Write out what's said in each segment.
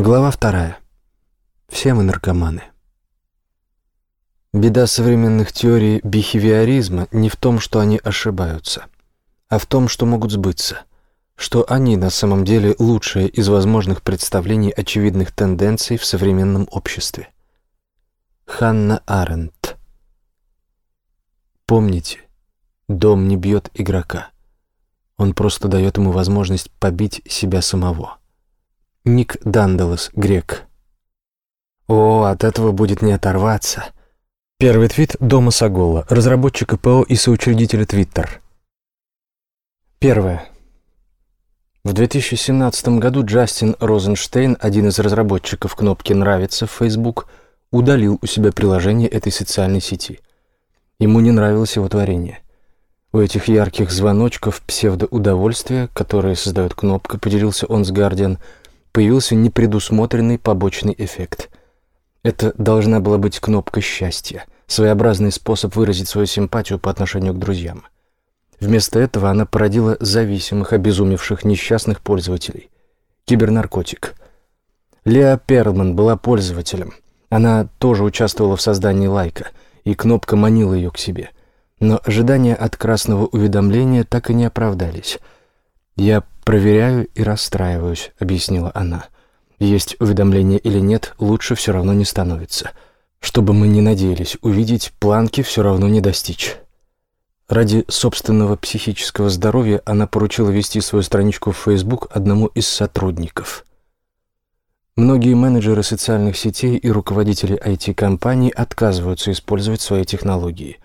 Глава вторая. Все мы наркоманы. Беда современных теорий бихевиоризма не в том, что они ошибаются, а в том, что могут сбыться, что они на самом деле лучшее из возможных представлений очевидных тенденций в современном обществе. Ханна Аренд. Помните, дом не бьет игрока. Он просто дает ему возможность побить себя самого. Ник Дандалос, грек. О, от этого будет не оторваться. Первый твит Дома Сагола, разработчика ПО и соучредителя Твиттер. Первое. В 2017 году Джастин Розенштейн, один из разработчиков кнопки «Нравится» в Facebook, удалил у себя приложение этой социальной сети. Ему не нравилось его творение. У этих ярких звоночков псевдоудовольствия, которые создает кнопка, поделился он с Guardian, появился непредусмотренный побочный эффект. Это должна была быть кнопка счастья, своеобразный способ выразить свою симпатию по отношению к друзьям. Вместо этого она породила зависимых, обезумевших, несчастных пользователей. Кибернаркотик. Леа Перлман была пользователем. Она тоже участвовала в создании лайка, и кнопка манила ее к себе. Но ожидания от красного уведомления так и не оправдались — «Я проверяю и расстраиваюсь», — объяснила она. «Есть уведомление или нет, лучше все равно не становится. Чтобы мы не надеялись увидеть, планки все равно не достичь». Ради собственного психического здоровья она поручила вести свою страничку в Facebook одному из сотрудников. Многие менеджеры социальных сетей и руководители IT-компаний отказываются использовать свои технологии.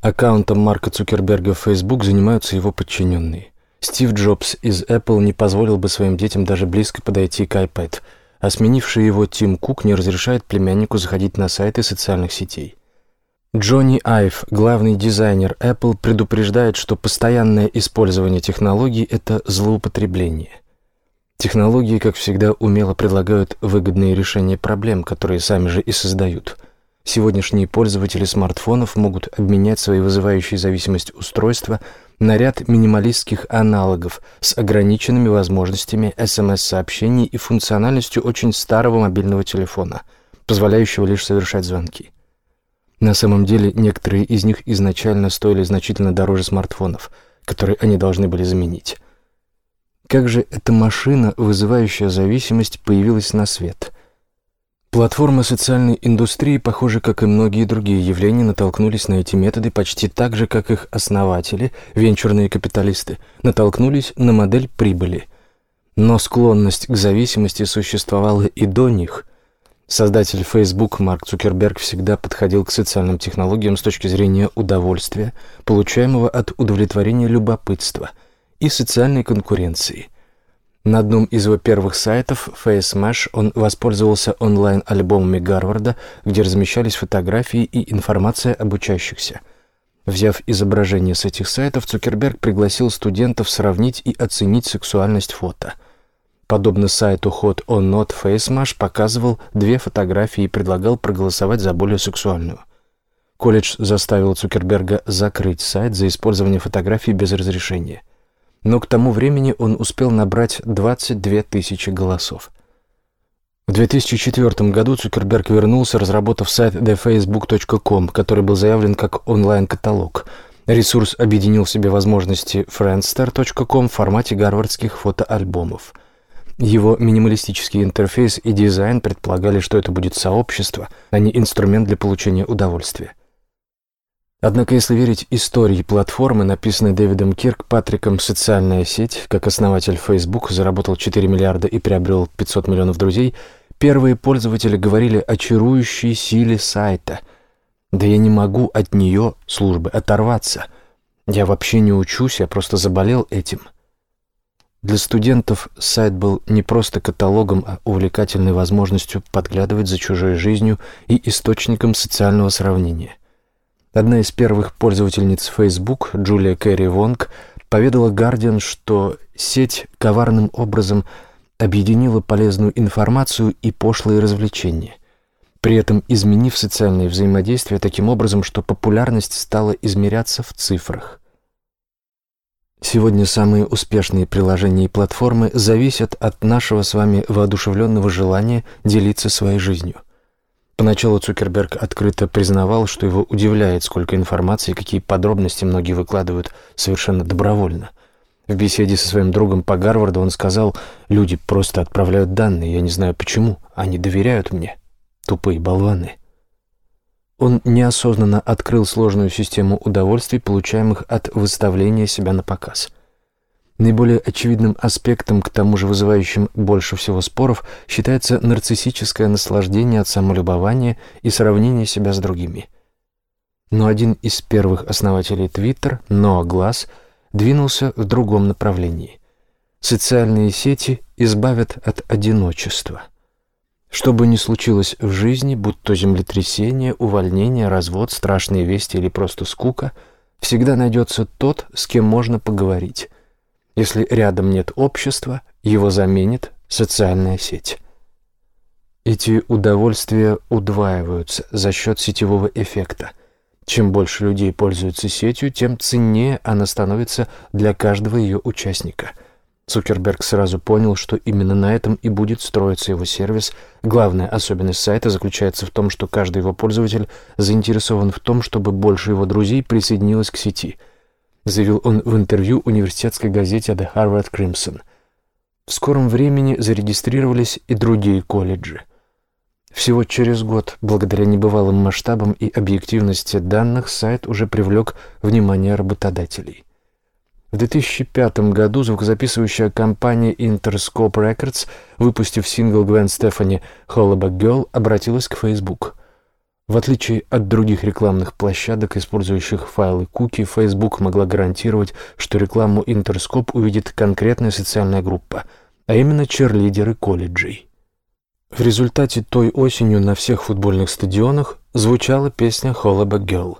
Аккаунтом Марка Цукерберга в Facebook занимаются его подчиненные. Стив Джобс из Apple не позволил бы своим детям даже близко подойти к iPad, а сменивший его Тим Кук не разрешает племяннику заходить на сайты социальных сетей. Джонни Айв, главный дизайнер Apple, предупреждает, что постоянное использование технологий – это злоупотребление. Технологии, как всегда, умело предлагают выгодные решения проблем, которые сами же и создают – Сегодняшние пользователи смартфонов могут обменять свои вызывающие зависимость устройства на ряд минималистских аналогов с ограниченными возможностями SMS-сообщений и функциональностью очень старого мобильного телефона, позволяющего лишь совершать звонки. На самом деле, некоторые из них изначально стоили значительно дороже смартфонов, которые они должны были заменить. Как же эта машина, вызывающая зависимость, появилась на свет – Платформы социальной индустрии, похоже, как и многие другие явления, натолкнулись на эти методы почти так же, как их основатели, венчурные капиталисты, натолкнулись на модель прибыли. Но склонность к зависимости существовала и до них. Создатель Facebook Марк Цукерберг всегда подходил к социальным технологиям с точки зрения удовольствия, получаемого от удовлетворения любопытства и социальной конкуренции – на одном из его первых сайтов, FaceMesh, он воспользовался онлайн-альбомами Гарварда, где размещались фотографии и информация об учащихся. Взяв изображение с этих сайтов, Цукерберг пригласил студентов сравнить и оценить сексуальность фото. Подобно сайту Hot or Not, FaceMash показывал две фотографии и предлагал проголосовать за более сексуальную. Колледж заставил Цукерберга закрыть сайт за использование фотографий без разрешения но к тому времени он успел набрать 22 тысячи голосов. В 2004 году Цукерберг вернулся, разработав сайт thefacebook.com, который был заявлен как онлайн-каталог. Ресурс объединил в себе возможности friendster.com в формате гарвардских фотоальбомов. Его минималистический интерфейс и дизайн предполагали, что это будет сообщество, а не инструмент для получения удовольствия. Однако, если верить истории платформы, написанной Дэвидом Киркпатриком «Социальная сеть», как основатель Facebook заработал 4 миллиарда и приобрел 500 миллионов друзей, первые пользователи говорили о чарующей силе сайта. «Да я не могу от нее, службы, оторваться. Я вообще не учусь, я просто заболел этим». Для студентов сайт был не просто каталогом, а увлекательной возможностью подглядывать за чужой жизнью и источником социального сравнения – Одна из первых пользовательниц Facebook, Джулия Кэрри Вонг, поведала Guardian, что сеть коварным образом объединила полезную информацию и пошлые развлечения, при этом изменив социальные взаимодействия таким образом, что популярность стала измеряться в цифрах. Сегодня самые успешные приложения и платформы зависят от нашего с вами воодушевленного желания делиться своей жизнью. Поначалу Цукерберг открыто признавал, что его удивляет, сколько информации и какие подробности многие выкладывают совершенно добровольно. В беседе со своим другом по Гарварду он сказал, «Люди просто отправляют данные, я не знаю почему, они доверяют мне. Тупые болваны». Он неосознанно открыл сложную систему удовольствий, получаемых от выставления себя на показ. Наиболее очевидным аспектом, к тому же вызывающим больше всего споров, считается нарциссическое наслаждение от самолюбования и сравнения себя с другими. Но один из первых основателей Twitter, Ноа Глаз, двинулся в другом направлении. Социальные сети избавят от одиночества – что бы ни случилось в жизни, будь то землетрясение, увольнение, развод, страшные вести или просто скука, всегда найдется тот, с кем можно поговорить. Если рядом нет общества, его заменит социальная сеть. Эти удовольствия удваиваются за счет сетевого эффекта. Чем больше людей пользуются сетью, тем ценнее она становится для каждого ее участника – Цукерберг сразу понял, что именно на этом и будет строиться его сервис. Главная особенность сайта заключается в том, что каждый его пользователь заинтересован в том, чтобы больше его друзей присоединилось к сети, заявил он в интервью университетской газете The Harvard Crimson. В скором времени зарегистрировались и другие колледжи. Всего через год, благодаря небывалым масштабам и объективности данных, сайт уже привлек внимание работодателей. В 2005 году звукозаписывающая компания Interscope Records, выпустив сингл Гвен Стефани «Hollaback Girl», обратилась к Facebook. В отличие от других рекламных площадок, использующих файлы куки, Facebook могла гарантировать, что рекламу Interscope увидит конкретная социальная группа, а именно черлидеры колледжей. В результате той осенью на всех футбольных стадионах звучала песня «Hollaback Girl».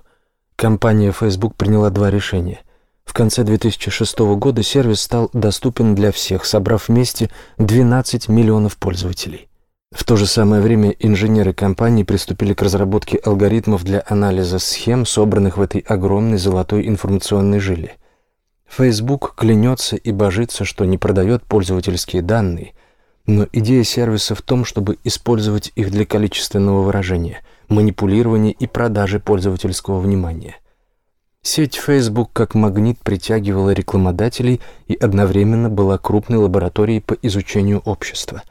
Компания Facebook приняла два решения – в конце 2006 года сервис стал доступен для всех, собрав вместе 12 миллионов пользователей. В то же самое время инженеры компании приступили к разработке алгоритмов для анализа схем, собранных в этой огромной золотой информационной жиле. Facebook клянется и божится, что не продает пользовательские данные, но идея сервиса в том, чтобы использовать их для количественного выражения, манипулирования и продажи пользовательского внимания – Сеть Facebook как магнит притягивала рекламодателей и одновременно была крупной лабораторией по изучению общества.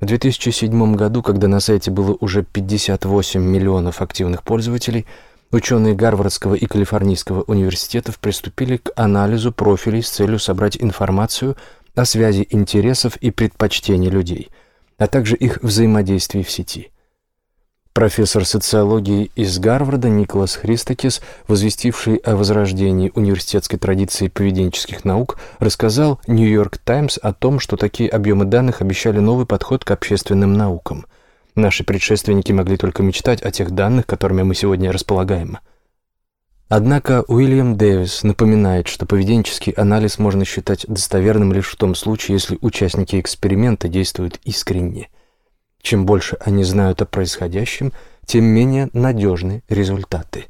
В 2007 году, когда на сайте было уже 58 миллионов активных пользователей, ученые Гарвардского и Калифорнийского университетов приступили к анализу профилей с целью собрать информацию о связи интересов и предпочтений людей, а также их взаимодействии в сети – Профессор социологии из Гарварда Николас Христокис, возвестивший о возрождении университетской традиции поведенческих наук, рассказал «Нью-Йорк Таймс» о том, что такие объемы данных обещали новый подход к общественным наукам. Наши предшественники могли только мечтать о тех данных, которыми мы сегодня располагаем. Однако Уильям Дэвис напоминает, что поведенческий анализ можно считать достоверным лишь в том случае, если участники эксперимента действуют искренне – чем больше они знают о происходящем, тем менее надежны результаты.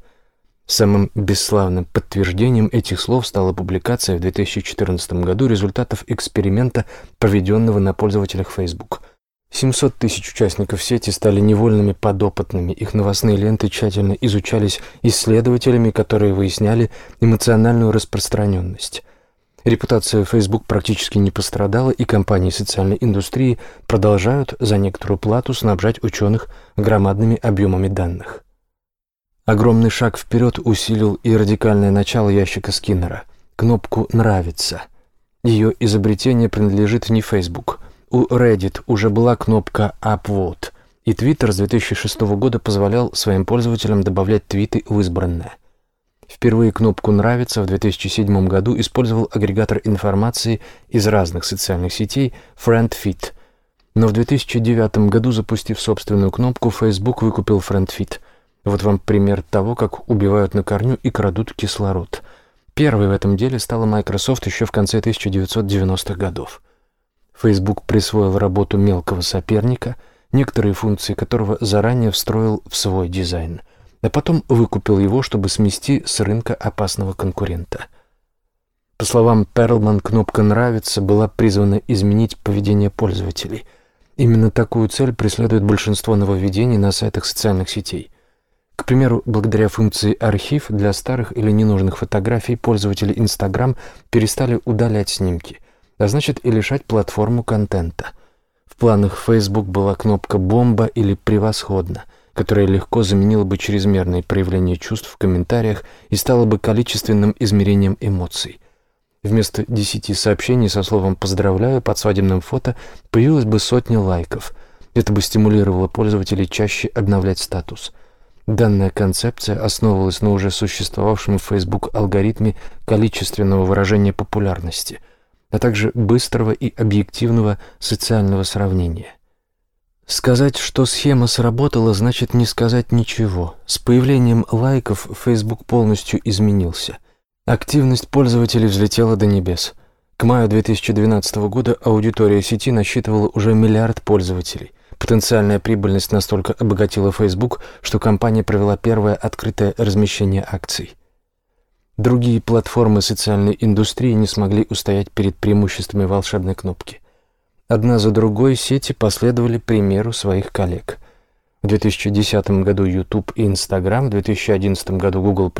Самым бесславным подтверждением этих слов стала публикация в 2014 году результатов эксперимента, проведенного на пользователях Facebook. 700 тысяч участников сети стали невольными подопытными, их новостные ленты тщательно изучались исследователями, которые выясняли эмоциональную распространенность – Репутация Facebook практически не пострадала, и компании социальной индустрии продолжают за некоторую плату снабжать ученых громадными объемами данных. Огромный шаг вперед усилил и радикальное начало ящика Скиннера – кнопку «Нравится». Ее изобретение принадлежит не Facebook. У Reddit уже была кнопка «Upvote», и Twitter с 2006 года позволял своим пользователям добавлять твиты в избранное – Впервые кнопку «Нравится» в 2007 году использовал агрегатор информации из разных социальных сетей FriendFit. Но в 2009 году, запустив собственную кнопку, Facebook выкупил FriendFit. Вот вам пример того, как убивают на корню и крадут кислород. Первой в этом деле стала Microsoft еще в конце 1990-х годов. Facebook присвоил работу мелкого соперника, некоторые функции которого заранее встроил в свой дизайн – а потом выкупил его, чтобы смести с рынка опасного конкурента. По словам Перлман, кнопка «Нравится» была призвана изменить поведение пользователей. Именно такую цель преследует большинство нововведений на сайтах социальных сетей. К примеру, благодаря функции «Архив» для старых или ненужных фотографий пользователи Instagram перестали удалять снимки, а значит и лишать платформу контента. В планах Facebook была кнопка «Бомба» или «Превосходно», которая легко заменила бы чрезмерные проявления чувств в комментариях и стала бы количественным измерением эмоций – Вместо десяти сообщений со словом «поздравляю» под свадебным фото появилось бы сотня лайков. Это бы стимулировало пользователей чаще обновлять статус. Данная концепция основывалась на уже существовавшем в Facebook алгоритме количественного выражения популярности, а также быстрого и объективного социального сравнения. Сказать, что схема сработала, значит не сказать ничего. С появлением лайков Facebook полностью изменился – Активность пользователей взлетела до небес. К маю 2012 года аудитория сети насчитывала уже миллиард пользователей. Потенциальная прибыльность настолько обогатила Facebook, что компания провела первое открытое размещение акций. Другие платформы социальной индустрии не смогли устоять перед преимуществами волшебной кнопки. Одна за другой сети последовали примеру своих коллег – в 2010 году YouTube и Instagram, в 2011 году Google+,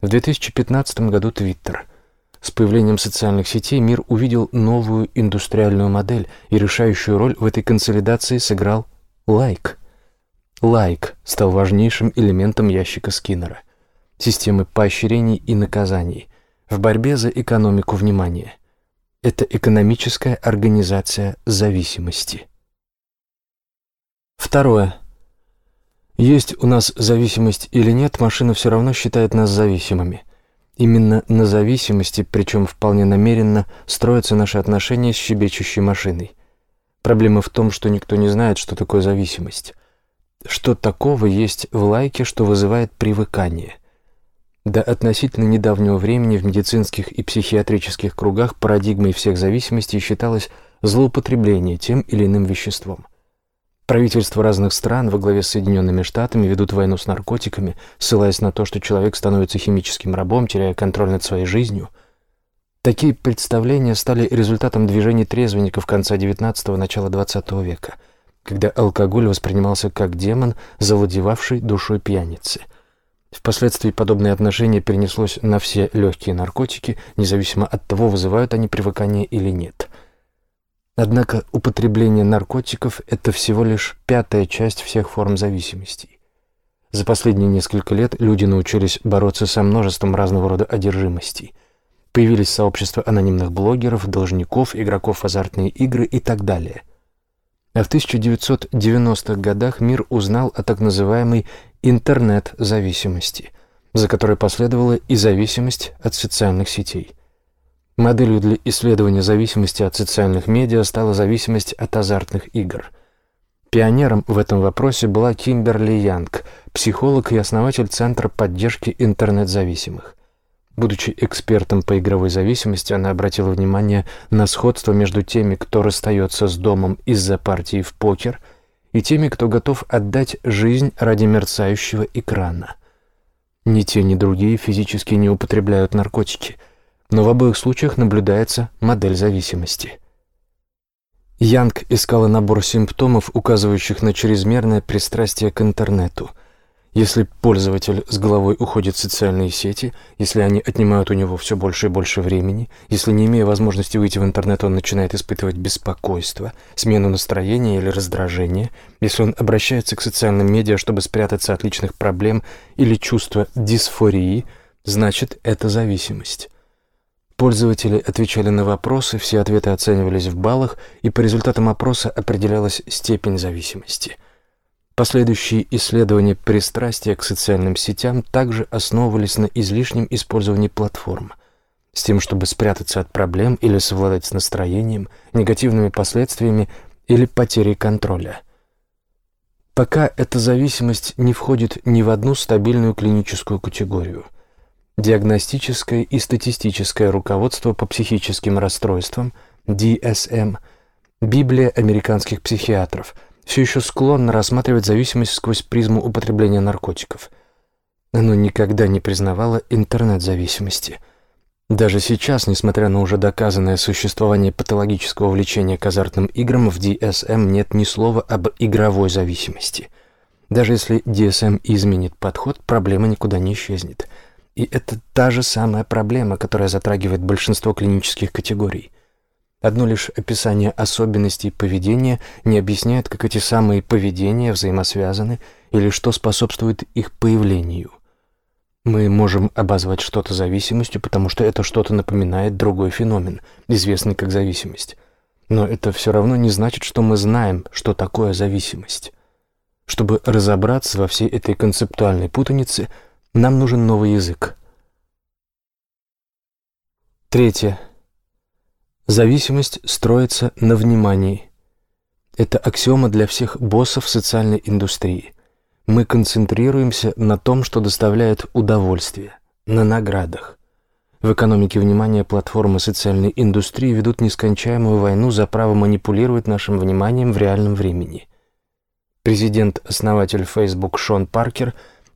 в 2015 году Twitter. С появлением социальных сетей мир увидел новую индустриальную модель, и решающую роль в этой консолидации сыграл лайк. Лайк стал важнейшим элементом ящика Скиннера, системы поощрений и наказаний в борьбе за экономику внимания. Это экономическая организация зависимости. Второе. Есть у нас зависимость или нет, машина все равно считает нас зависимыми. Именно на зависимости, причем вполне намеренно, строятся наши отношения с щебечущей машиной. Проблема в том, что никто не знает, что такое зависимость. Что такого есть в лайке, что вызывает привыкание? До относительно недавнего времени в медицинских и психиатрических кругах парадигмой всех зависимостей считалось злоупотребление тем или иным веществом. Правительства разных стран во главе с Соединенными Штатами ведут войну с наркотиками, ссылаясь на то, что человек становится химическим рабом, теряя контроль над своей жизнью. Такие представления стали результатом движений трезвенников конца XIX – начала XX века, когда алкоголь воспринимался как демон, завладевавший душой пьяницы. Впоследствии подобное отношение перенеслось на все легкие наркотики, независимо от того, вызывают они привыкание или нет – Однако употребление наркотиков – это всего лишь пятая часть всех форм зависимостей. За последние несколько лет люди научились бороться со множеством разного рода одержимостей. Появились сообщества анонимных блогеров, должников, игроков в азартные игры и так далее. А в 1990-х годах мир узнал о так называемой интернет-зависимости, за которой последовала и зависимость от социальных сетей – Моделью для исследования зависимости от социальных медиа стала зависимость от азартных игр. Пионером в этом вопросе была Кимберли Янг, психолог и основатель Центра поддержки интернет-зависимых. Будучи экспертом по игровой зависимости, она обратила внимание на сходство между теми, кто расстается с домом из-за партии в покер, и теми, кто готов отдать жизнь ради мерцающего экрана. Ни те, ни другие физически не употребляют наркотики – но в обоих случаях наблюдается модель зависимости. Янг искала набор симптомов, указывающих на чрезмерное пристрастие к интернету. Если пользователь с головой уходит в социальные сети, если они отнимают у него все больше и больше времени, если, не имея возможности выйти в интернет, он начинает испытывать беспокойство, смену настроения или раздражение, если он обращается к социальным медиа, чтобы спрятаться от личных проблем или чувства дисфории, значит, это зависимость. Пользователи отвечали на вопросы, все ответы оценивались в баллах, и по результатам опроса определялась степень зависимости. Последующие исследования пристрастия к социальным сетям также основывались на излишнем использовании платформ, с тем, чтобы спрятаться от проблем или совладать с настроением, негативными последствиями или потерей контроля. Пока эта зависимость не входит ни в одну стабильную клиническую категорию – Диагностическое и статистическое руководство по психическим расстройствам, DSM, Библия американских психиатров, все еще склонно рассматривать зависимость сквозь призму употребления наркотиков. Оно никогда не признавало интернет-зависимости. Даже сейчас, несмотря на уже доказанное существование патологического влечения к азартным играм, в DSM нет ни слова об игровой зависимости. Даже если DSM изменит подход, проблема никуда не исчезнет. И это та же самая проблема, которая затрагивает большинство клинических категорий. Одно лишь описание особенностей поведения не объясняет, как эти самые поведения взаимосвязаны или что способствует их появлению – мы можем обозвать что-то зависимостью, потому что это что-то напоминает другой феномен, известный как зависимость. Но это все равно не значит, что мы знаем, что такое зависимость. Чтобы разобраться во всей этой концептуальной путанице, нам нужен новый язык. Третье. Зависимость строится на внимании. Это аксиома для всех боссов социальной индустрии мы концентрируемся на том, что доставляет удовольствие, на наградах. В экономике внимания платформы социальной индустрии ведут нескончаемую войну за право манипулировать нашим вниманием в реальном времени. Президент-основатель Facebook Шон Паркер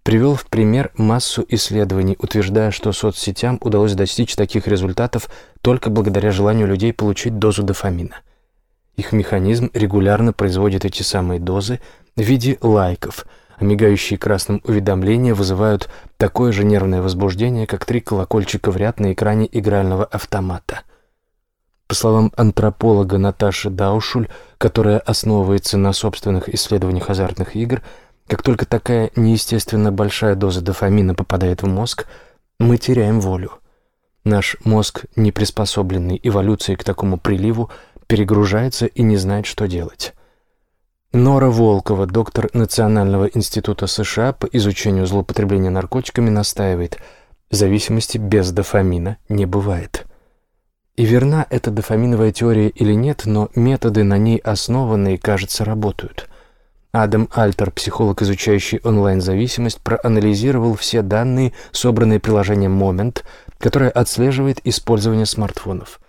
привел в пример массу исследований, утверждая, что соцсетям удалось достичь таких результатов только благодаря желанию людей получить дозу дофамина. Их механизм регулярно производит эти самые дозы в виде лайков – а мигающие красным уведомления вызывают такое же нервное возбуждение, как три колокольчика в ряд на экране игрального автомата. По словам антрополога Наташи Даушуль, которая основывается на собственных исследованиях азартных игр, как только такая неестественно большая доза дофамина попадает в мозг, мы теряем волю. Наш мозг, не приспособленный эволюцией к такому приливу, перегружается и не знает, что делать. Нора Волкова, доктор Национального института США по изучению злоупотребления наркотиками, настаивает, зависимости без дофамина не бывает. И верна эта дофаминовая теория или нет, но методы на ней основанные, кажется, работают. Адам Альтер, психолог, изучающий онлайн-зависимость, проанализировал все данные, собранные приложением Moment, которое отслеживает использование смартфонов –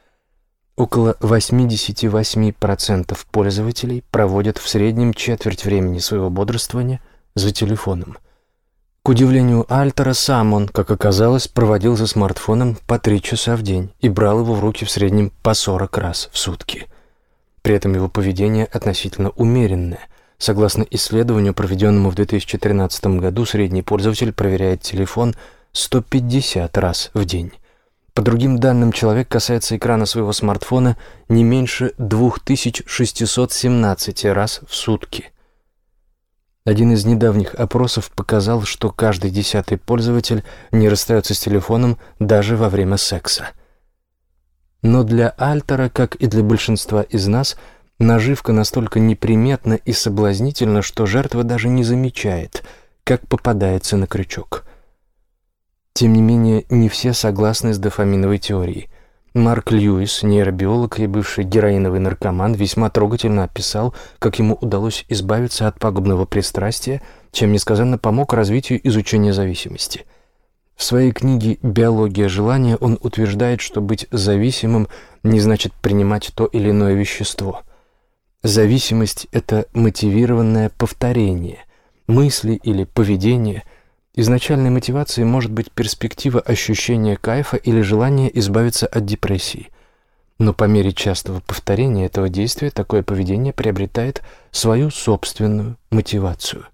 Около 88% пользователей проводят в среднем четверть времени своего бодрствования за телефоном. К удивлению Альтера, сам он, как оказалось, проводил за смартфоном по 3 часа в день и брал его в руки в среднем по 40 раз в сутки. При этом его поведение относительно умеренное. Согласно исследованию, проведенному в 2013 году, средний пользователь проверяет телефон 150 раз в день. По другим данным, человек касается экрана своего смартфона не меньше 2617 раз в сутки. Один из недавних опросов показал, что каждый десятый пользователь не расстается с телефоном даже во время секса. Но для Альтера, как и для большинства из нас, наживка настолько неприметна и соблазнительна, что жертва даже не замечает, как попадается на крючок – тем не менее, не все согласны с дофаминовой теорией. Марк Льюис, нейробиолог и бывший героиновый наркоман, весьма трогательно описал, как ему удалось избавиться от пагубного пристрастия, чем несказанно помог развитию изучения зависимости. В своей книге «Биология желания» он утверждает, что быть зависимым не значит принимать то или иное вещество. Зависимость – это мотивированное повторение, мысли или поведение – Изначальной мотивацией может быть перспектива ощущения кайфа или желание избавиться от депрессии. Но по мере частого повторения этого действия такое поведение приобретает свою собственную мотивацию.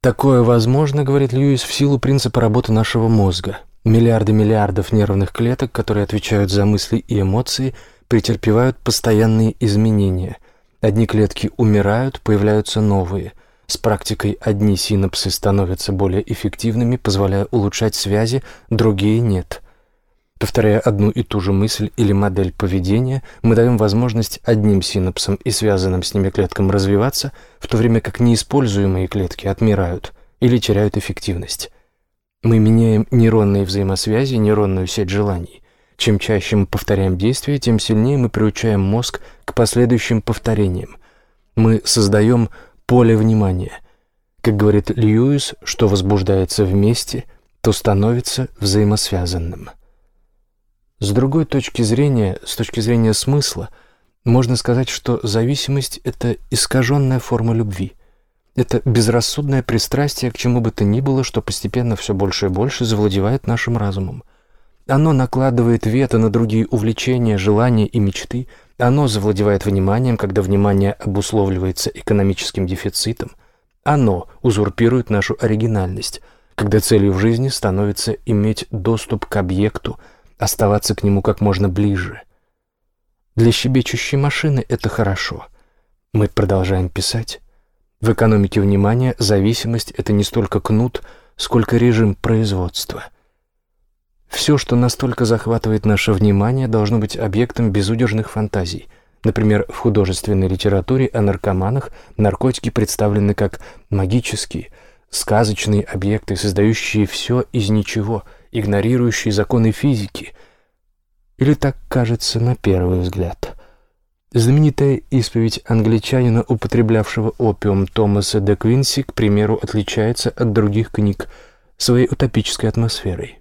Такое возможно, говорит Льюис, в силу принципа работы нашего мозга. Миллиарды миллиардов нервных клеток, которые отвечают за мысли и эмоции, претерпевают постоянные изменения. Одни клетки умирают, появляются новые – с практикой одни синапсы становятся более эффективными, позволяя улучшать связи, другие нет. Повторяя одну и ту же мысль или модель поведения, мы даем возможность одним синапсам и связанным с ними клеткам развиваться, в то время как неиспользуемые клетки отмирают или теряют эффективность. Мы меняем нейронные взаимосвязи, нейронную сеть желаний. Чем чаще мы повторяем действия, тем сильнее мы приучаем мозг к последующим повторениям. Мы создаем поле внимания. Как говорит Льюис, что возбуждается вместе, то становится взаимосвязанным. С другой точки зрения, с точки зрения смысла, можно сказать, что зависимость – это искаженная форма любви. Это безрассудное пристрастие к чему бы то ни было, что постепенно все больше и больше завладевает нашим разумом. Оно накладывает вето на другие увлечения, желания и мечты. Оно завладевает вниманием, когда внимание обусловливается экономическим дефицитом. Оно узурпирует нашу оригинальность, когда целью в жизни становится иметь доступ к объекту, оставаться к нему как можно ближе. Для щебечущей машины это хорошо. Мы продолжаем писать. В экономике внимания зависимость — это не столько кнут, сколько режим производства. Все, что настолько захватывает наше внимание, должно быть объектом безудержных фантазий. Например, в художественной литературе о наркоманах наркотики представлены как магические, сказочные объекты, создающие все из ничего, игнорирующие законы физики. Или так кажется на первый взгляд. Знаменитая исповедь англичанина, употреблявшего опиум Томаса де Квинси, к примеру, отличается от других книг своей утопической атмосферой.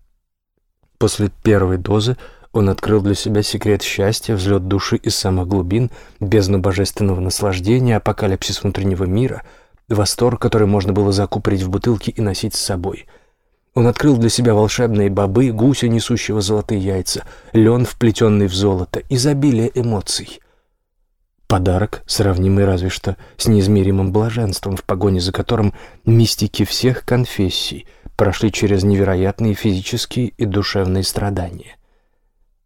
После первой дозы он открыл для себя секрет счастья, взлет души из самых глубин, бездну божественного наслаждения, апокалипсис внутреннего мира, восторг, который можно было закупорить в бутылке и носить с собой. Он открыл для себя волшебные бобы, гуся, несущего золотые яйца, лен, вплетенный в золото, изобилие эмоций. Подарок, сравнимый разве что с неизмеримым блаженством, в погоне за которым мистики всех конфессий прошли через невероятные физические и душевные страдания.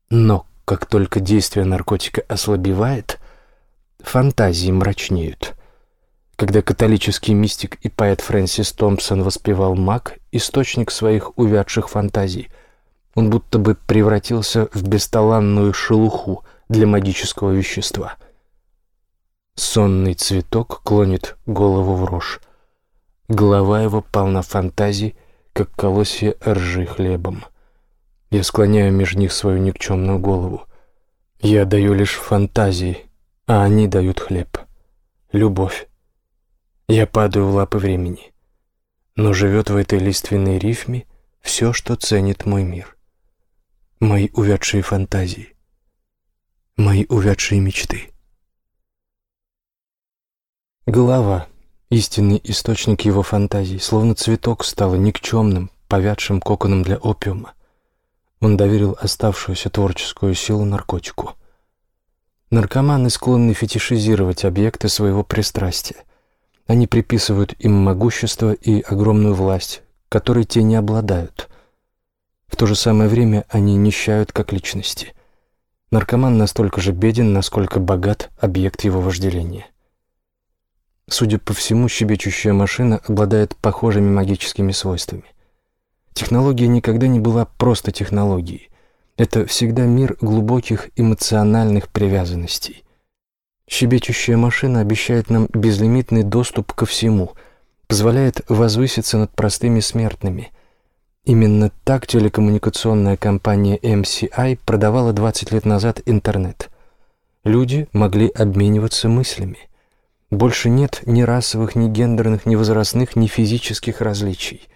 Но как только действие наркотика ослабевает, фантазии мрачнеют. Когда католический мистик и поэт Фрэнсис Томпсон воспевал маг, источник своих увядших фантазий, он будто бы превратился в бесталанную шелуху для магического вещества — Сонный цветок клонит голову в рожь. Голова его полна фантазий, как колосья ржи хлебом. Я склоняю между них свою никчемную голову. Я даю лишь фантазии, а они дают хлеб. Любовь. Я падаю в лапы времени. Но живет в этой лиственной рифме все, что ценит мой мир. Мои увядшие фантазии. Мои увядшие мечты. Голова, истинный источник его фантазий, словно цветок стала никчемным, повядшим коконом для опиума. Он доверил оставшуюся творческую силу наркотику. Наркоманы склонны фетишизировать объекты своего пристрастия. Они приписывают им могущество и огромную власть, которой те не обладают. В то же самое время они нищают как личности. Наркоман настолько же беден, насколько богат объект его вожделения. Судя по всему, щебечущая машина обладает похожими магическими свойствами. Технология никогда не была просто технологией. Это всегда мир глубоких эмоциональных привязанностей. Щебечущая машина обещает нам безлимитный доступ ко всему, позволяет возвыситься над простыми смертными. Именно так телекоммуникационная компания MCI продавала 20 лет назад интернет. Люди могли обмениваться мыслями. Больше нет ни расовых, ни гендерных, ни возрастных, ни физических различий.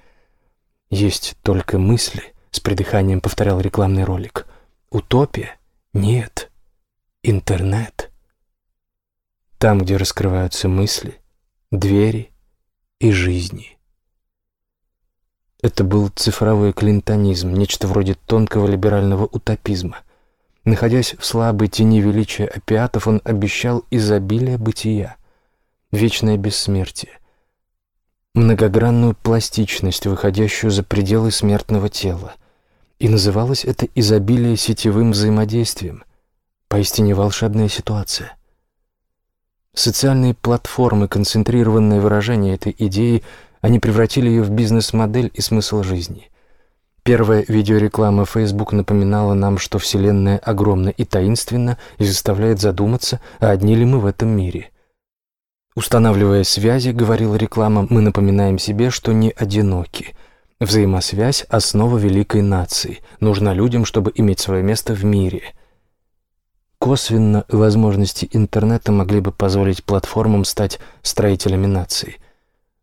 Есть только мысли, с придыханием повторял рекламный ролик. Утопия? Нет. Интернет. Там, где раскрываются мысли, двери и жизни. Это был цифровой клинтонизм, нечто вроде тонкого либерального утопизма. Находясь в слабой тени величия опиатов, он обещал изобилие бытия — вечное бессмертие, многогранную пластичность, выходящую за пределы смертного тела. И называлось это изобилие сетевым взаимодействием. Поистине волшебная ситуация. Социальные платформы, концентрированное выражение этой идеи, они превратили ее в бизнес-модель и смысл жизни. Первая видеореклама Facebook напоминала нам, что Вселенная огромна и таинственна и заставляет задуматься, а одни ли мы в этом мире. Устанавливая связи, говорила реклама, мы напоминаем себе, что не одиноки. Взаимосвязь – основа великой нации, нужна людям, чтобы иметь свое место в мире. Косвенно возможности интернета могли бы позволить платформам стать строителями нации.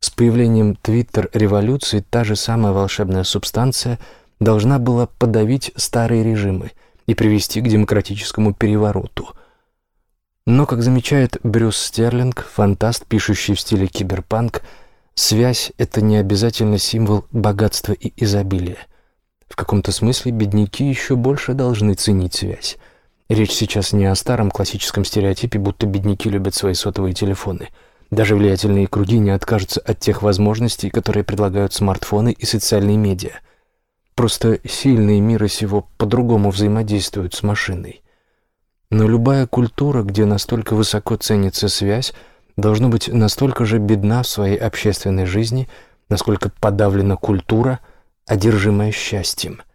С появлением Твиттер-революции та же самая волшебная субстанция должна была подавить старые режимы и привести к демократическому перевороту – но, как замечает Брюс Стерлинг, фантаст, пишущий в стиле киберпанк, связь — это не обязательно символ богатства и изобилия. В каком-то смысле бедняки еще больше должны ценить связь. Речь сейчас не о старом классическом стереотипе, будто бедняки любят свои сотовые телефоны. Даже влиятельные круги не откажутся от тех возможностей, которые предлагают смартфоны и социальные медиа. Просто сильные мира сего по-другому взаимодействуют с машиной. Но любая культура, где настолько высоко ценится связь, должна быть настолько же бедна в своей общественной жизни, насколько подавлена культура, одержимая счастьем –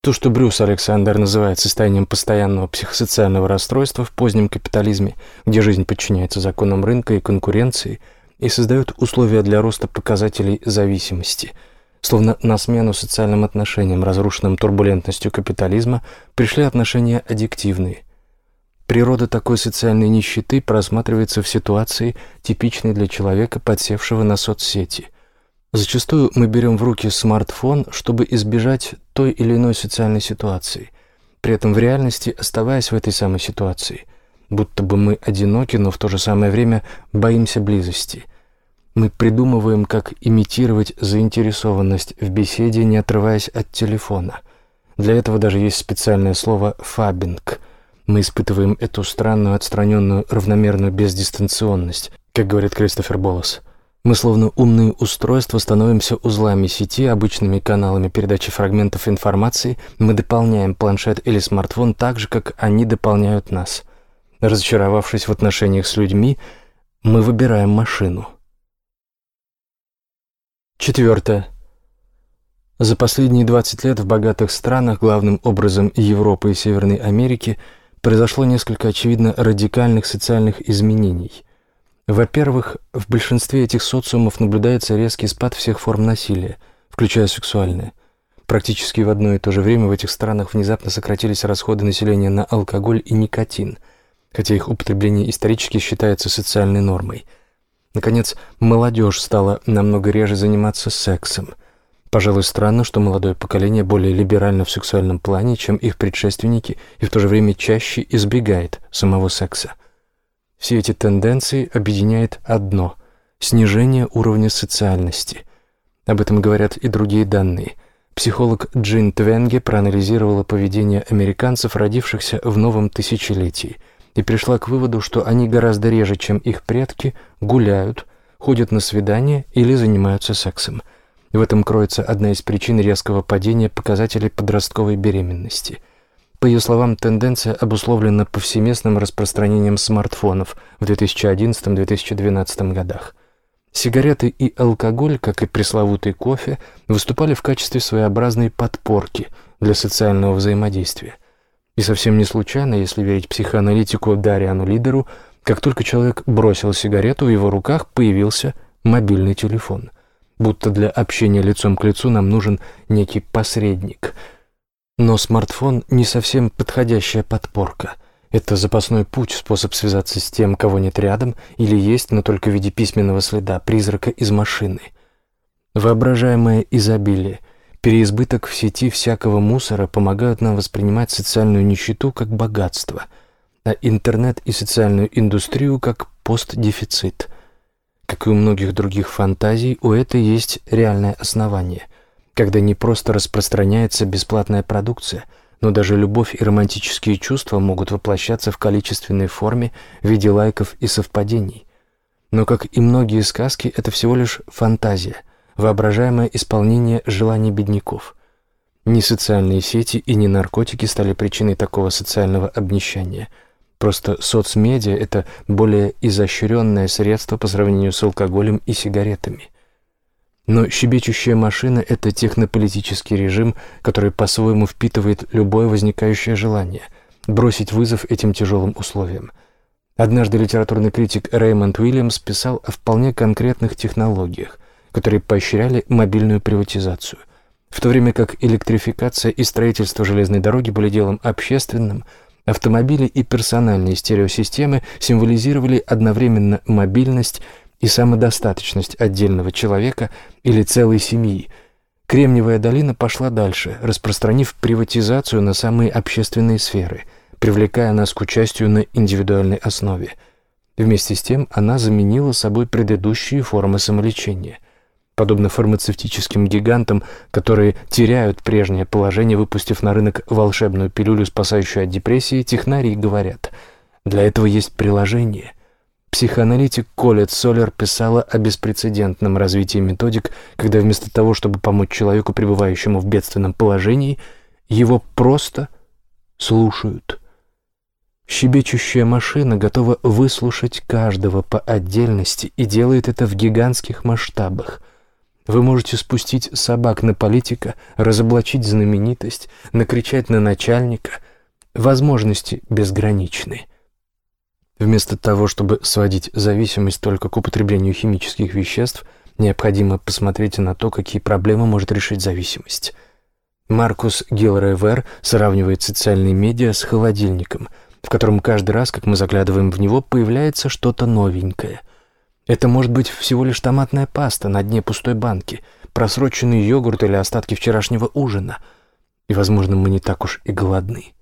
то, что Брюс Александр называет состоянием постоянного психосоциального расстройства в позднем капитализме, где жизнь подчиняется законам рынка и конкуренции и создает условия для роста показателей зависимости. Словно на смену социальным отношениям, разрушенным турбулентностью капитализма, пришли отношения аддиктивные. Природа такой социальной нищеты просматривается в ситуации, типичной для человека, подсевшего на соцсети – Зачастую мы берем в руки смартфон, чтобы избежать той или иной социальной ситуации, при этом в реальности оставаясь в этой самой ситуации, будто бы мы одиноки, но в то же самое время боимся близости. Мы придумываем, как имитировать заинтересованность в беседе, не отрываясь от телефона. Для этого даже есть специальное слово «фабинг». Мы испытываем эту странную, отстраненную, равномерную бездистанционность, как говорит Кристофер Болос – мы словно умные устройства становимся узлами сети, обычными каналами передачи фрагментов информации. Мы дополняем планшет или смартфон так же, как они дополняют нас. Разочаровавшись в отношениях с людьми, мы выбираем машину. Четвертое. За последние 20 лет в богатых странах, главным образом Европы и Северной Америки, произошло несколько очевидно радикальных социальных изменений – во-первых, в большинстве этих социумов наблюдается резкий спад всех форм насилия, включая сексуальное. Практически в одно и то же время в этих странах внезапно сократились расходы населения на алкоголь и никотин, хотя их употребление исторически считается социальной нормой. Наконец, молодежь стала намного реже заниматься сексом. Пожалуй, странно, что молодое поколение более либерально в сексуальном плане, чем их предшественники, и в то же время чаще избегает самого секса. Все эти тенденции объединяет одно – снижение уровня социальности. Об этом говорят и другие данные. Психолог Джин Твенге проанализировала поведение американцев, родившихся в новом тысячелетии, и пришла к выводу, что они гораздо реже, чем их предки, гуляют, ходят на свидания или занимаются сексом. В этом кроется одна из причин резкого падения показателей подростковой беременности – по ее словам, тенденция обусловлена повсеместным распространением смартфонов в 2011-2012 годах. Сигареты и алкоголь, как и пресловутый кофе, выступали в качестве своеобразной подпорки для социального взаимодействия. И совсем не случайно, если верить психоаналитику Дариану Лидеру, как только человек бросил сигарету, в его руках появился мобильный телефон. Будто для общения лицом к лицу нам нужен некий посредник – но смартфон не совсем подходящая подпорка. Это запасной путь, способ связаться с тем, кого нет рядом, или есть, но только в виде письменного следа, призрака из машины. Воображаемое изобилие, переизбыток в сети всякого мусора помогают нам воспринимать социальную нищету как богатство, а интернет и социальную индустрию как постдефицит. Как и у многих других фантазий, у этой есть реальное основание – когда не просто распространяется бесплатная продукция, но даже любовь и романтические чувства могут воплощаться в количественной форме в виде лайков и совпадений. Но, как и многие сказки, это всего лишь фантазия, воображаемое исполнение желаний бедняков. Ни социальные сети и ни наркотики стали причиной такого социального обнищания. Просто соцмедиа – это более изощренное средство по сравнению с алкоголем и сигаретами – но щебечущая машина — это технополитический режим, который по-своему впитывает любое возникающее желание бросить вызов этим тяжелым условиям. Однажды литературный критик Реймонд Уильямс писал о вполне конкретных технологиях, которые поощряли мобильную приватизацию. В то время как электрификация и строительство железной дороги были делом общественным, автомобили и персональные стереосистемы символизировали одновременно мобильность и самодостаточность отдельного человека или целой семьи. Кремниевая долина пошла дальше, распространив приватизацию на самые общественные сферы, привлекая нас к участию на индивидуальной основе. Вместе с тем она заменила собой предыдущие формы самолечения. Подобно фармацевтическим гигантам, которые теряют прежнее положение, выпустив на рынок волшебную пилюлю, спасающую от депрессии, технарии говорят, для этого есть приложение. Психоаналитик Колет Солер писала о беспрецедентном развитии методик, когда вместо того, чтобы помочь человеку, пребывающему в бедственном положении, его просто слушают. Щебечущая машина готова выслушать каждого по отдельности и делает это в гигантских масштабах. Вы можете спустить собак на политика, разоблачить знаменитость, накричать на начальника. Возможности безграничны. Вместо того, чтобы сводить зависимость только к употреблению химических веществ, необходимо посмотреть на то, какие проблемы может решить зависимость. Маркус Гилревер сравнивает социальные медиа с холодильником, в котором каждый раз, как мы заглядываем в него, появляется что-то новенькое. Это может быть всего лишь томатная паста на дне пустой банки, просроченный йогурт или остатки вчерашнего ужина. И, возможно, мы не так уж и голодны.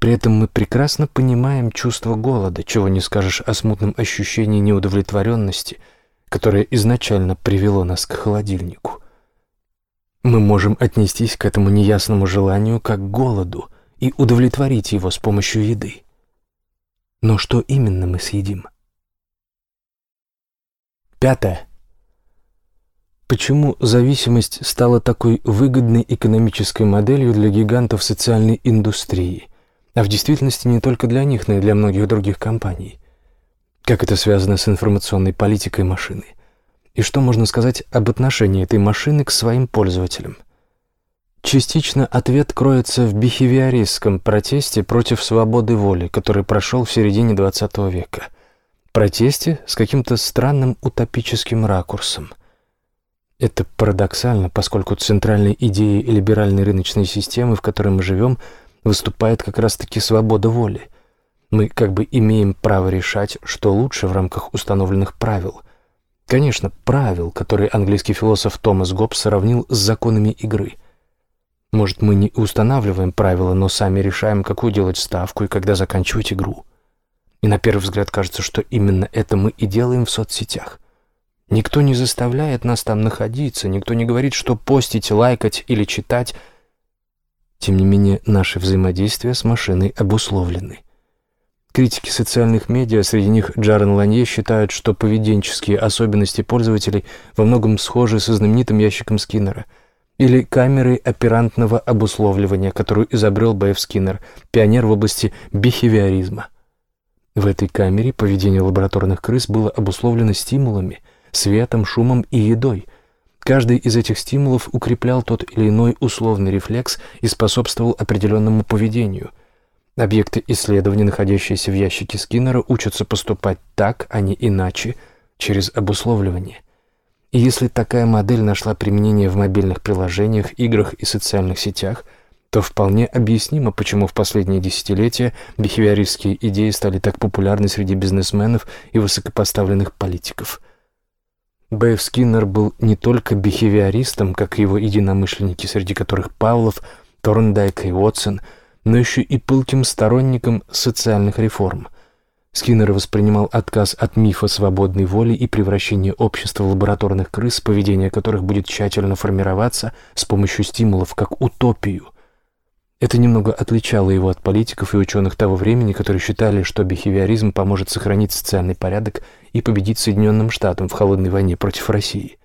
При этом мы прекрасно понимаем чувство голода, чего не скажешь о смутном ощущении неудовлетворенности, которое изначально привело нас к холодильнику. Мы можем отнестись к этому неясному желанию как к голоду и удовлетворить его с помощью еды. Но что именно мы съедим? Пятое. Почему зависимость стала такой выгодной экономической моделью для гигантов социальной индустрии – а в действительности не только для них, но и для многих других компаний. Как это связано с информационной политикой машины? И что можно сказать об отношении этой машины к своим пользователям? Частично ответ кроется в бихевиористском протесте против свободы воли, который прошел в середине XX века. Протесте с каким-то странным утопическим ракурсом. Это парадоксально, поскольку центральной идеей либеральной рыночной системы, в которой мы живем – выступает как раз-таки свобода воли. Мы как бы имеем право решать, что лучше в рамках установленных правил. Конечно, правил, которые английский философ Томас Гоббс сравнил с законами игры. Может, мы не устанавливаем правила, но сами решаем, какую делать ставку и когда заканчивать игру. И на первый взгляд кажется, что именно это мы и делаем в соцсетях. Никто не заставляет нас там находиться, никто не говорит, что постить, лайкать или читать – тем не менее, наши взаимодействия с машиной обусловлены. Критики социальных медиа, среди них Джарен Ланье, считают, что поведенческие особенности пользователей во многом схожи со знаменитым ящиком Скиннера или камерой оперантного обусловливания, которую изобрел Б.Ф. Скиннер, пионер в области бихевиоризма. В этой камере поведение лабораторных крыс было обусловлено стимулами, светом, шумом и едой – Каждый из этих стимулов укреплял тот или иной условный рефлекс и способствовал определенному поведению. Объекты исследования, находящиеся в ящике Скиннера, учатся поступать так, а не иначе, через обусловливание. И если такая модель нашла применение в мобильных приложениях, играх и социальных сетях, то вполне объяснимо, почему в последние десятилетия бихевиористские идеи стали так популярны среди бизнесменов и высокопоставленных политиков – Бэйв Скиннер был не только бихевиористом, как его единомышленники, среди которых Павлов, Торндайк и Уотсон, но еще и пылким сторонником социальных реформ. Скиннер воспринимал отказ от мифа свободной воли и превращение общества в лабораторных крыс, поведение которых будет тщательно формироваться с помощью стимулов, как утопию. Это немного отличало его от политиков и ученых того времени, которые считали, что бихевиоризм поможет сохранить социальный порядок и победить Соединенным Штатам в холодной войне против России.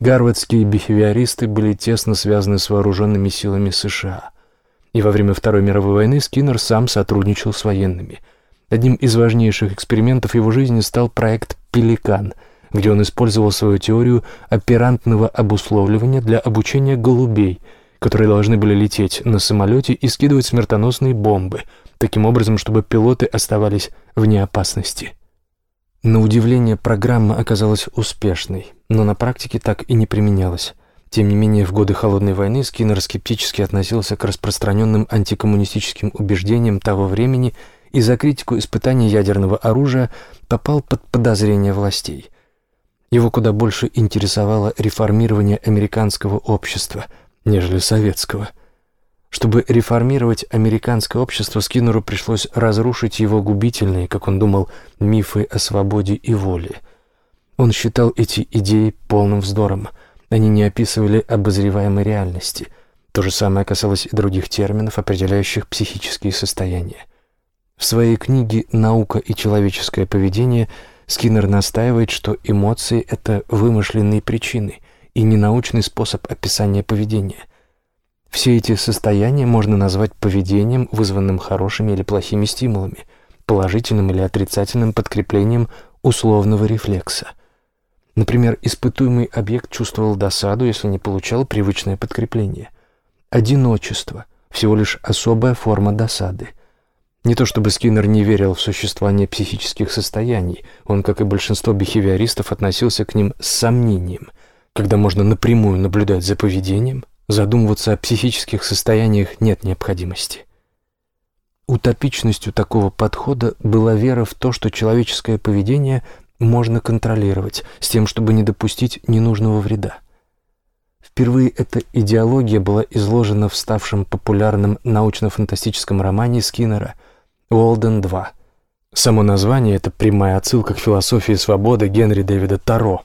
Гарвардские бихевиористы были тесно связаны с вооруженными силами США. И во время Второй мировой войны Скиннер сам сотрудничал с военными. Одним из важнейших экспериментов его жизни стал проект «Пеликан», где он использовал свою теорию оперантного обусловливания для обучения голубей – которые должны были лететь на самолете и скидывать смертоносные бомбы, таким образом, чтобы пилоты оставались вне опасности. На удивление, программа оказалась успешной, но на практике так и не применялась. Тем не менее, в годы Холодной войны Скиннер скептически относился к распространенным антикоммунистическим убеждениям того времени и за критику испытаний ядерного оружия попал под подозрение властей. Его куда больше интересовало реформирование американского общества – нежели советского. Чтобы реформировать американское общество, Скиннеру пришлось разрушить его губительные, как он думал, мифы о свободе и воле. Он считал эти идеи полным вздором. Они не описывали обозреваемой реальности. То же самое касалось и других терминов, определяющих психические состояния. В своей книге «Наука и человеческое поведение» Скиннер настаивает, что эмоции — это вымышленные причины и ненаучный способ описания поведения. Все эти состояния можно назвать поведением, вызванным хорошими или плохими стимулами, положительным или отрицательным подкреплением условного рефлекса. Например, испытуемый объект чувствовал досаду, если не получал привычное подкрепление. Одиночество – всего лишь особая форма досады. Не то чтобы Скиннер не верил в существование психических состояний, он, как и большинство бихевиористов, относился к ним с сомнением. Когда можно напрямую наблюдать за поведением, задумываться о психических состояниях нет необходимости. Утопичностью такого подхода была вера в то, что человеческое поведение можно контролировать, с тем, чтобы не допустить ненужного вреда. Впервые эта идеология была изложена в ставшем популярном научно-фантастическом романе Скиннера «Уолден 2». Само название — это прямая отсылка к философии свободы Генри Дэвида Таро,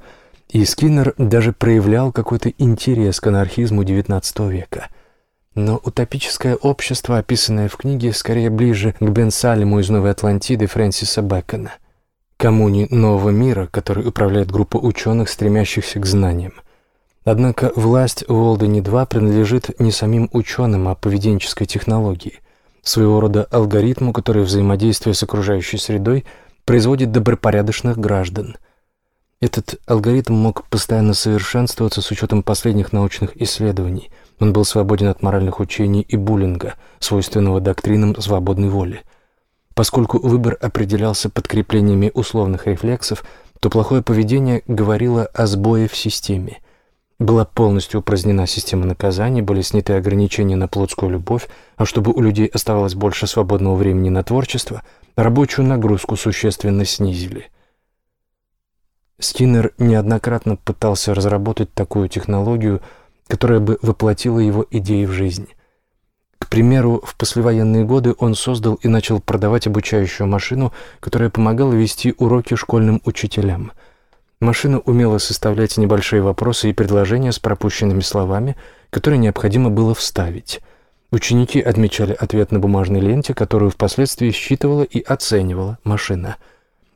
и Скиннер даже проявлял какой-то интерес к анархизму XIX века — но утопическое общество, описанное в книге, скорее ближе к Бен Салиму из Новой Атлантиды Фрэнсиса Бэкона, коммуне нового мира, который управляет группа ученых, стремящихся к знаниям. Однако власть в Уолдене-2 принадлежит не самим ученым, а поведенческой технологии, своего рода алгоритму, который взаимодействуя с окружающей средой производит добропорядочных граждан. Этот алгоритм мог постоянно совершенствоваться с учетом последних научных исследований – он был свободен от моральных учений и буллинга, свойственного доктринам свободной воли. Поскольку выбор определялся подкреплениями условных рефлексов, то плохое поведение говорило о сбое в системе. Была полностью упразднена система наказаний, были сняты ограничения на плотскую любовь, а чтобы у людей оставалось больше свободного времени на творчество, рабочую нагрузку существенно снизили. Скиннер неоднократно пытался разработать такую технологию – которая бы воплотила его идеи в жизнь. К примеру, в послевоенные годы он создал и начал продавать обучающую машину, которая помогала вести уроки школьным учителям. Машина умела составлять небольшие вопросы и предложения с пропущенными словами, которые необходимо было вставить. Ученики отмечали ответ на бумажной ленте, которую впоследствии считывала и оценивала машина.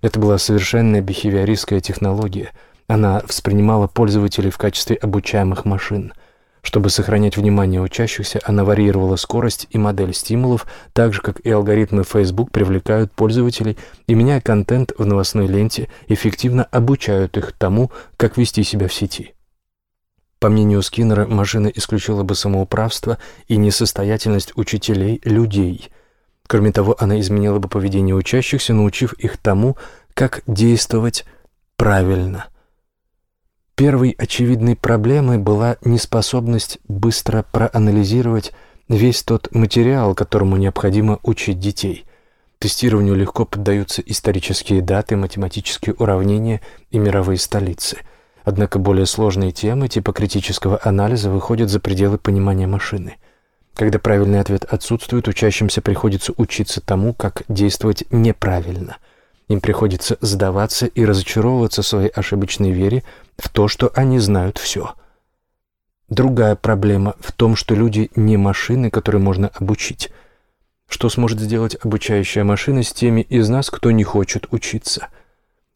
Это была совершенная бихевиористская технология. Она воспринимала пользователей в качестве обучаемых машин – чтобы сохранять внимание учащихся, она варьировала скорость и модель стимулов, так же, как и алгоритмы Facebook привлекают пользователей и, меняя контент в новостной ленте, эффективно обучают их тому, как вести себя в сети. По мнению Скиннера, машина исключила бы самоуправство и несостоятельность учителей людей. Кроме того, она изменила бы поведение учащихся, научив их тому, как действовать правильно. Первой очевидной проблемой была неспособность быстро проанализировать весь тот материал, которому необходимо учить детей. Тестированию легко поддаются исторические даты, математические уравнения и мировые столицы. Однако более сложные темы типа критического анализа выходят за пределы понимания машины. Когда правильный ответ отсутствует, учащимся приходится учиться тому, как действовать неправильно – им приходится сдаваться и разочаровываться в своей ошибочной вере в то, что они знают все. Другая проблема в том, что люди не машины, которые можно обучить. Что сможет сделать обучающая машина с теми из нас, кто не хочет учиться?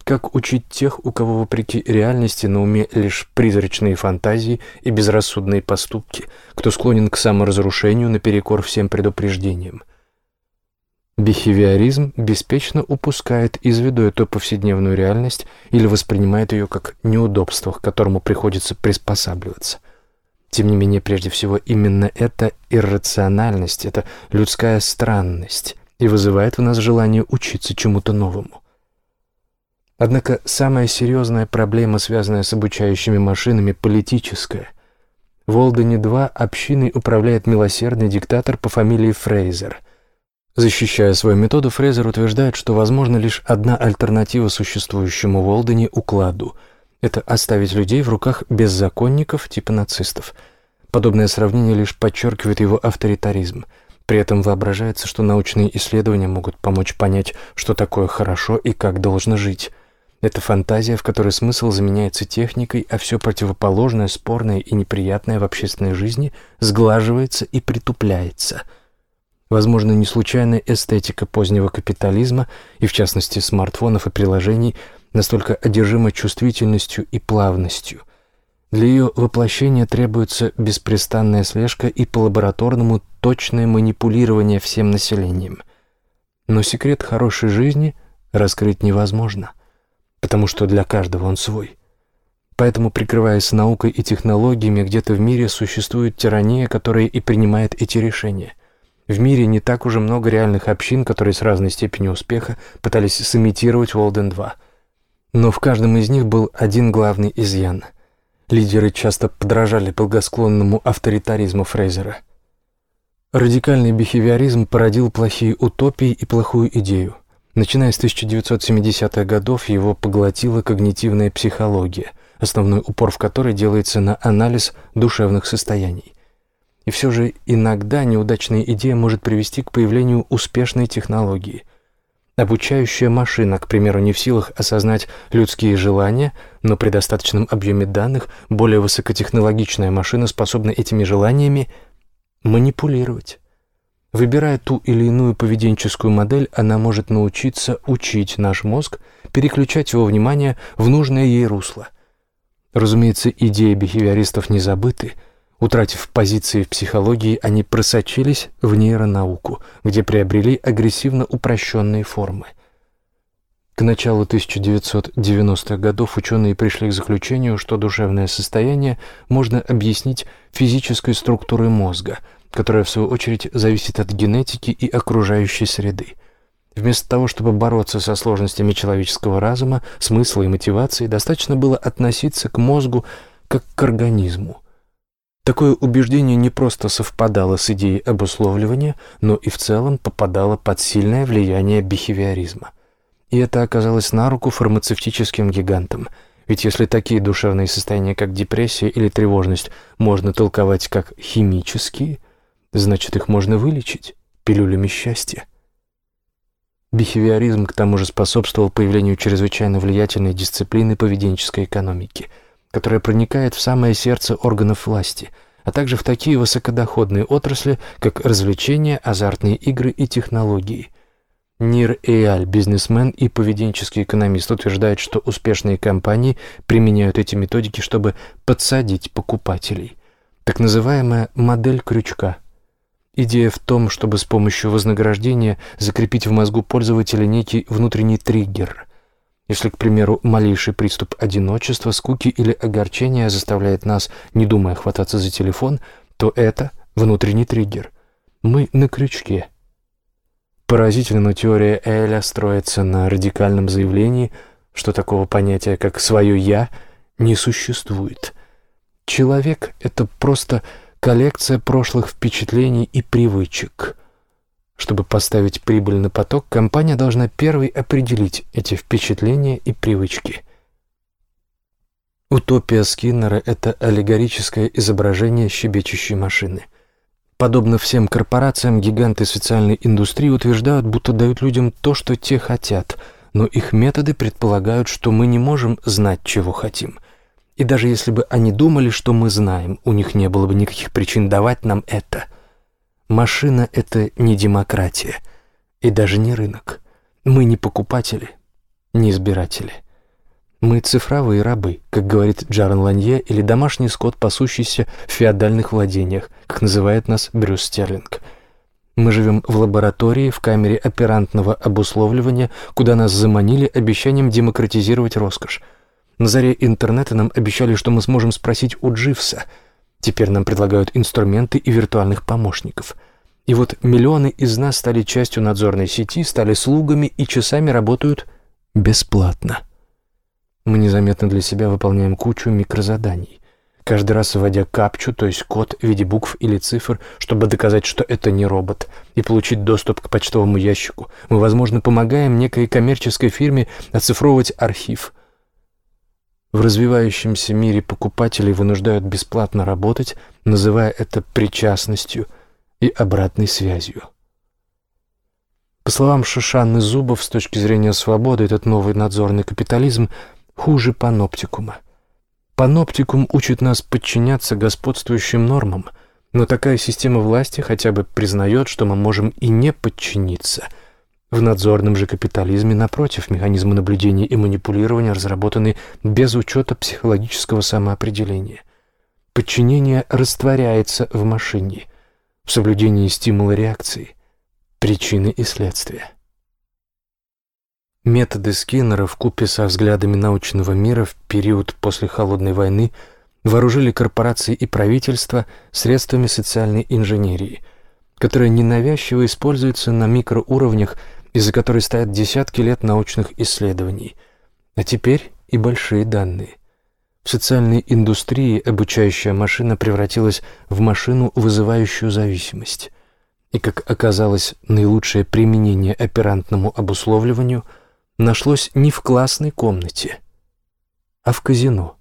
Как учить тех, у кого вопреки реальности на уме лишь призрачные фантазии и безрассудные поступки, кто склонен к саморазрушению наперекор всем предупреждениям? Бихевиоризм беспечно упускает из виду эту повседневную реальность или воспринимает ее как неудобство, к которому приходится приспосабливаться. Тем не менее, прежде всего, именно эта иррациональность, эта людская странность и вызывает в нас желание учиться чему-то новому. Однако самая серьезная проблема, связанная с обучающими машинами, политическая. В Олдене-2 общиной управляет милосердный диктатор по фамилии Фрейзер – Защищая свою методу, Фрезер утверждает, что возможна лишь одна альтернатива существующему в Олдене укладу – это оставить людей в руках беззаконников типа нацистов. Подобное сравнение лишь подчеркивает его авторитаризм. При этом воображается, что научные исследования могут помочь понять, что такое хорошо и как должно жить. Это фантазия, в которой смысл заменяется техникой, а все противоположное, спорное и неприятное в общественной жизни сглаживается и притупляется. Возможно, не случайная эстетика позднего капитализма, и в частности смартфонов и приложений, настолько одержима чувствительностью и плавностью. Для ее воплощения требуется беспрестанная слежка и по лабораторному точное манипулирование всем населением. Но секрет хорошей жизни раскрыть невозможно – потому что для каждого он свой. Поэтому, прикрываясь наукой и технологиями, где-то в мире существует тирания, которая и принимает эти решения. В мире не так уже много реальных общин, которые с разной степенью успеха пытались сымитировать Волден-2. Но в каждом из них был один главный изъян. Лидеры часто подражали благосклонному авторитаризму Фрейзера. Радикальный бихевиоризм породил плохие утопии и плохую идею – Начиная с 1970-х годов его поглотила когнитивная психология, основной упор в которой делается на анализ душевных состояний. И все же иногда неудачная идея может привести к появлению успешной технологии. Обучающая машина, к примеру, не в силах осознать людские желания, но при достаточном объеме данных более высокотехнологичная машина способна этими желаниями манипулировать. Выбирая ту или иную поведенческую модель, она может научиться учить наш мозг, переключать его внимание в нужное ей русло. Разумеется, идеи бихевиористов не забыты. Утратив позиции в психологии, они просочились в нейронауку, где приобрели агрессивно упрощенные формы. К началу 1990-х годов ученые пришли к заключению, что душевное состояние можно объяснить физической структурой мозга – которая, в свою очередь, зависит от генетики и окружающей среды. Вместо того, чтобы бороться со сложностями человеческого разума, смысла и мотивации, достаточно было относиться к мозгу как к организму. Такое убеждение не просто совпадало с идеей обусловливания, но и в целом попадало под сильное влияние бихевиоризма. И это оказалось на руку фармацевтическим гигантам – ведь если такие душевные состояния, как депрессия или тревожность, можно толковать как химические, Значит, их можно вылечить пилюлями счастья. Бихевиоризм к тому же способствовал появлению чрезвычайно влиятельной дисциплины поведенческой экономики, которая проникает в самое сердце органов власти, а также в такие высокодоходные отрасли, как развлечения, азартные игры и технологии. Нир Эйаль, бизнесмен и поведенческий экономист, утверждает, что успешные компании применяют эти методики, чтобы подсадить покупателей. Так называемая модель крючка – Идея в том, чтобы с помощью вознаграждения закрепить в мозгу пользователя некий внутренний триггер. Если, к примеру, малейший приступ одиночества, скуки или огорчения заставляет нас, не думая хвататься за телефон, то это внутренний триггер. Мы на крючке. Поразительно, но теория Эля строится на радикальном заявлении, что такого понятия, как «свое я», не существует. Человек — это просто коллекция прошлых впечатлений и привычек. Чтобы поставить прибыль на поток, компания должна первой определить эти впечатления и привычки. Утопия Скиннера — это аллегорическое изображение щебечущей машины. Подобно всем корпорациям, гиганты социальной индустрии утверждают, будто дают людям то, что те хотят, но их методы предполагают, что мы не можем знать, чего хотим — и даже если бы они думали, что мы знаем, у них не было бы никаких причин давать нам это. Машина — это не демократия и даже не рынок. Мы не покупатели, не избиратели. Мы цифровые рабы, как говорит Джарен Ланье, или домашний скот, пасущийся в феодальных владениях, как называет нас Брюс Стерлинг. Мы живем в лаборатории, в камере оперантного обусловливания, куда нас заманили обещанием демократизировать роскошь. На заре интернета нам обещали, что мы сможем спросить у Дживса. Теперь нам предлагают инструменты и виртуальных помощников. И вот миллионы из нас стали частью надзорной сети, стали слугами и часами работают бесплатно. Мы незаметно для себя выполняем кучу микрозаданий. Каждый раз вводя капчу, то есть код в виде букв или цифр, чтобы доказать, что это не робот, и получить доступ к почтовому ящику, мы, возможно, помогаем некой коммерческой фирме оцифровывать архив – в развивающемся мире покупателей вынуждают бесплатно работать, называя это причастностью и обратной связью. По словам Шишаны Зубов, с точки зрения свободы, этот новый надзорный капитализм хуже паноптикума. Паноптикум учит нас подчиняться господствующим нормам, но такая система власти хотя бы признает, что мы можем и не подчиниться. В надзорном же капитализме, напротив, механизмы наблюдения и манипулирования разработаны без учета психологического самоопределения. Подчинение растворяется в машине, в соблюдении стимула реакции, причины и следствия. Методы Скиннера в купе со взглядами научного мира в период после Холодной войны вооружили корпорации и правительства средствами социальной инженерии, которая ненавязчиво используется на микроуровнях и за которой стоят десятки лет научных исследований, а теперь и большие данные. В социальной индустрии обучающая машина превратилась в машину, вызывающую зависимость. И, как оказалось, наилучшее применение оперантному обусловливанию – нашлось не в классной комнате, а в казино.